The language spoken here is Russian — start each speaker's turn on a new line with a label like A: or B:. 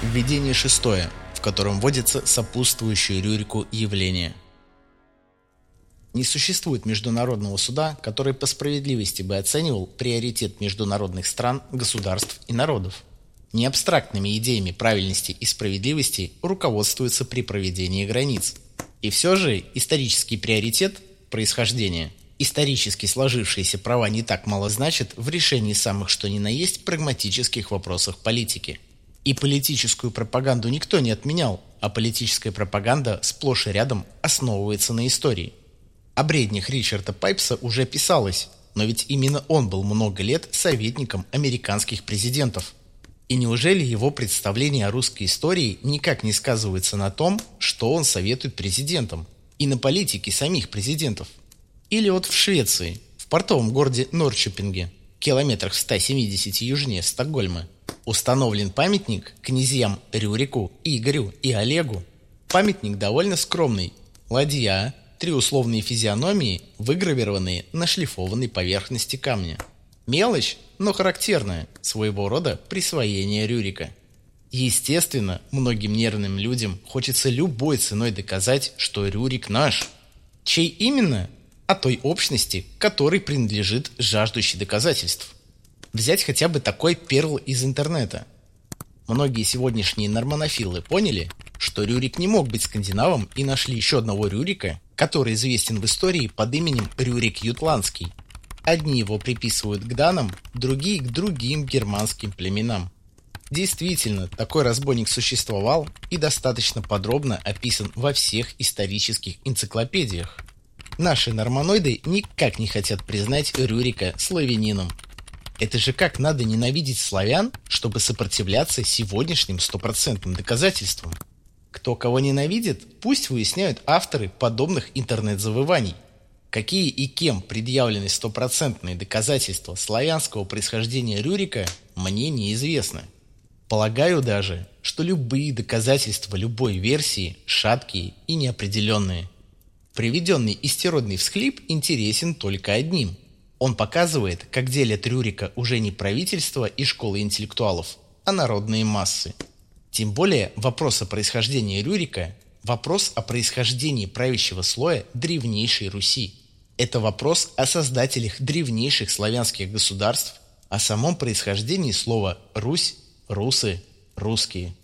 A: Введение шестое, в котором вводится сопутствующее Рюрику явление. Не существует международного суда, который по справедливости бы оценивал приоритет международных стран, государств и народов. Не абстрактными идеями правильности и справедливости руководствуются при проведении границ. И все же исторический приоритет – происхождения – Исторически сложившиеся права не так мало значат в решении самых что ни на есть прагматических вопросах политики. И политическую пропаганду никто не отменял, а политическая пропаганда сплошь и рядом основывается на истории. О бреднях Ричарда Пайпса уже писалось, но ведь именно он был много лет советником американских президентов. И неужели его представление о русской истории никак не сказывается на том, что он советует президентам, и на политике самих президентов? Или вот в Швеции, в портовом городе Норчупинге, километрах в 170 южнее Стокгольма, установлен памятник князьям Рюрику, Игорю и Олегу. Памятник довольно скромный. Ладья, три условные физиономии, выгравированные на шлифованной поверхности камня. Мелочь, но характерная, своего рода присвоение Рюрика. Естественно, многим нервным людям хочется любой ценой доказать, что Рюрик наш. Чей именно, о той общности, которой принадлежит жаждущий доказательств. Взять хотя бы такой перл из интернета. Многие сегодняшние нормонофилы поняли, что Рюрик не мог быть скандинавом и нашли еще одного Рюрика, который известен в истории под именем Рюрик Ютландский. Одни его приписывают к данам, другие к другим германским племенам. Действительно, такой разбойник существовал и достаточно подробно описан во всех исторических энциклопедиях. Наши норманоиды никак не хотят признать Рюрика славянином. Это же как надо ненавидеть славян, чтобы сопротивляться сегодняшним стопроцентным доказательствам? Кто кого ненавидит, пусть выясняют авторы подобных интернет-завываний. Какие и кем предъявлены стопроцентные доказательства славянского происхождения Рюрика, мне неизвестно. Полагаю даже, что любые доказательства любой версии шаткие и неопределенные – Приведенный истеродный всхлип интересен только одним. Он показывает, как делят Рюрика уже не правительство и школы интеллектуалов, а народные массы. Тем более вопрос о происхождении Рюрика – вопрос о происхождении правящего слоя древнейшей Руси. Это вопрос о создателях древнейших славянских государств, о самом происхождении слова «Русь», «русы», «русские».